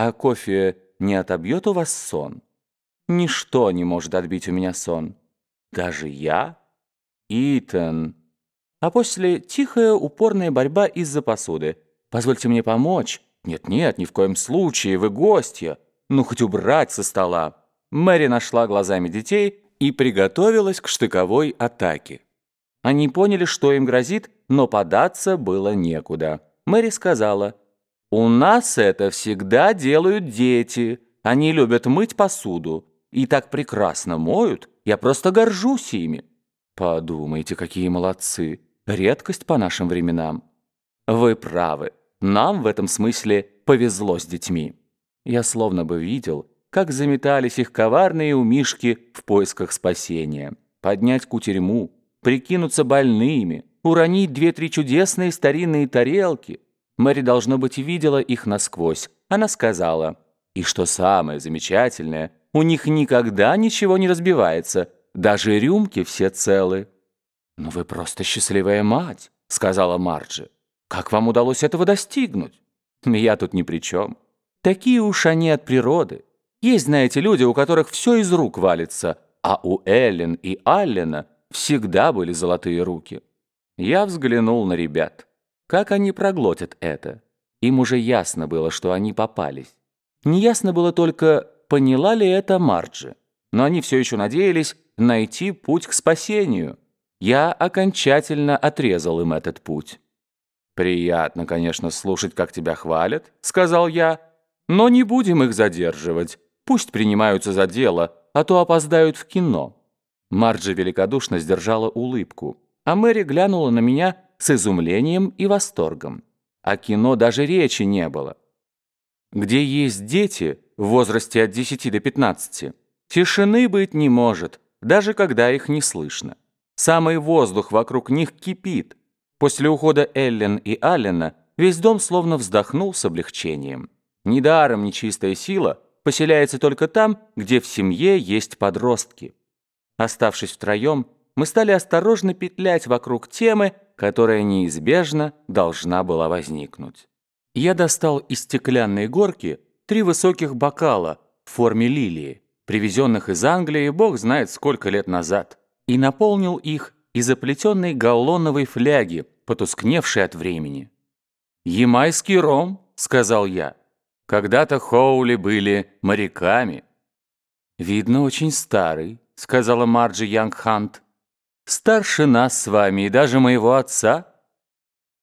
А кофе не отобьет у вас сон? Ничто не может отбить у меня сон. Даже я? Итан. А после тихая упорная борьба из-за посуды. Позвольте мне помочь. Нет-нет, ни в коем случае, вы гостья. Ну, хоть убрать со стола. Мэри нашла глазами детей и приготовилась к штыковой атаке. Они поняли, что им грозит, но податься было некуда. Мэри сказала, «У нас это всегда делают дети. Они любят мыть посуду. И так прекрасно моют. Я просто горжусь ими». Подумайте, какие молодцы. Редкость по нашим временам. Вы правы. Нам в этом смысле повезло с детьми. Я словно бы видел, как заметались их коварные умишки в поисках спасения. Поднять кутерьму, прикинуться больными, уронить две-три чудесные старинные тарелки. Мэри, должно быть, видела их насквозь. Она сказала, и что самое замечательное, у них никогда ничего не разбивается, даже рюмки все целы. «Ну вы просто счастливая мать», — сказала Марджи. «Как вам удалось этого достигнуть?» «Я тут ни при чем. Такие уж они от природы. Есть, знаете, люди, у которых все из рук валится, а у Эллен и Аллена всегда были золотые руки. Я взглянул на ребят. Как они проглотят это? Им уже ясно было, что они попались. Неясно было только, поняла ли это Марджи. Но они все еще надеялись найти путь к спасению. Я окончательно отрезал им этот путь. «Приятно, конечно, слушать, как тебя хвалят», — сказал я, «но не будем их задерживать. Пусть принимаются за дело, а то опоздают в кино». Марджи великодушно сдержала улыбку, а Мэри глянула на меня с изумлением и восторгом. О кино даже речи не было. Где есть дети в возрасте от 10 до 15, тишины быть не может, даже когда их не слышно. Самый воздух вокруг них кипит. После ухода Эллен и Аллена весь дом словно вздохнул с облегчением. Недаром нечистая сила поселяется только там, где в семье есть подростки. Оставшись втроем, мы стали осторожно петлять вокруг темы, которая неизбежно должна была возникнуть. Я достал из стеклянной горки три высоких бокала в форме лилии, привезенных из Англии бог знает сколько лет назад, и наполнил их из оплетенной галлоновой фляги, потускневшей от времени. «Ямайский ром», — сказал я. «Когда-то Хоули были моряками». «Видно, очень старый», — сказала Марджи Янгхант. «Старше нас с вами и даже моего отца».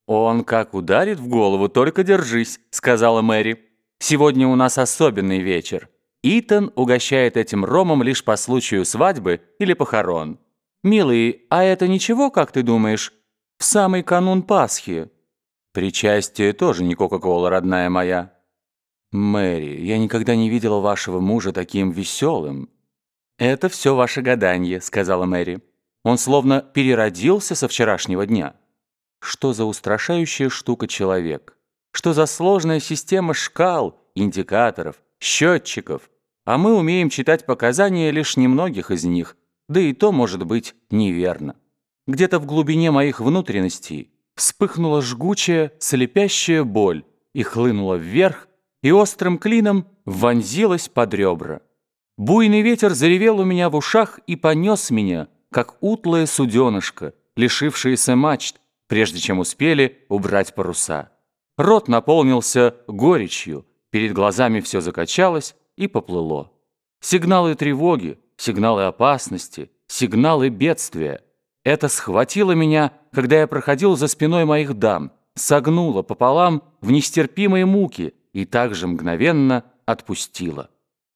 «Он как ударит в голову, только держись», — сказала Мэри. «Сегодня у нас особенный вечер. Итан угощает этим ромом лишь по случаю свадьбы или похорон. Милый, а это ничего, как ты думаешь? В самый канун Пасхи». «Причастие тоже не Кока-Кола, родная моя». «Мэри, я никогда не видела вашего мужа таким веселым». «Это все ваше гадание», — сказала Мэри. «Он словно переродился со вчерашнего дня». Что за устрашающая штука человек? Что за сложная система шкал, индикаторов, счетчиков? А мы умеем читать показания лишь немногих из них, да и то может быть неверно. Где-то в глубине моих внутренностей вспыхнула жгучая, слепящая боль и хлынула вверх, и острым клином вонзилась под ребра. Буйный ветер заревел у меня в ушах и понес меня, как утлое суденышко, лишившееся мачт, прежде чем успели убрать паруса. Рот наполнился горечью, перед глазами все закачалось и поплыло. Сигналы тревоги, сигналы опасности, сигналы бедствия. Это схватило меня, когда я проходил за спиной моих дам, согнуло пополам в нестерпимые муки и также мгновенно отпустило.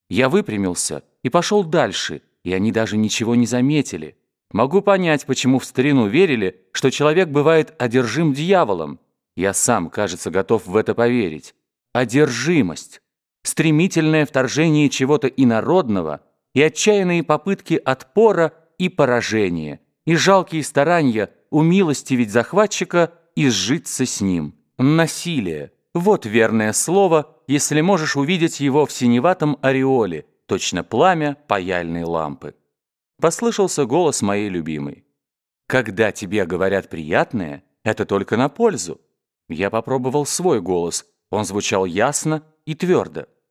Я выпрямился и пошел дальше, и они даже ничего не заметили. Могу понять, почему в старину верили, что человек бывает одержим дьяволом. Я сам, кажется, готов в это поверить. Одержимость. Стремительное вторжение чего-то инородного и отчаянные попытки отпора и поражения, и жалкие старания умилостивить захватчика и сжиться с ним. Насилие. Вот верное слово, если можешь увидеть его в синеватом ореоле, точно пламя паяльной лампы. Послышался голос моей любимой. «Когда тебе говорят приятное, это только на пользу». Я попробовал свой голос. Он звучал ясно и твердо.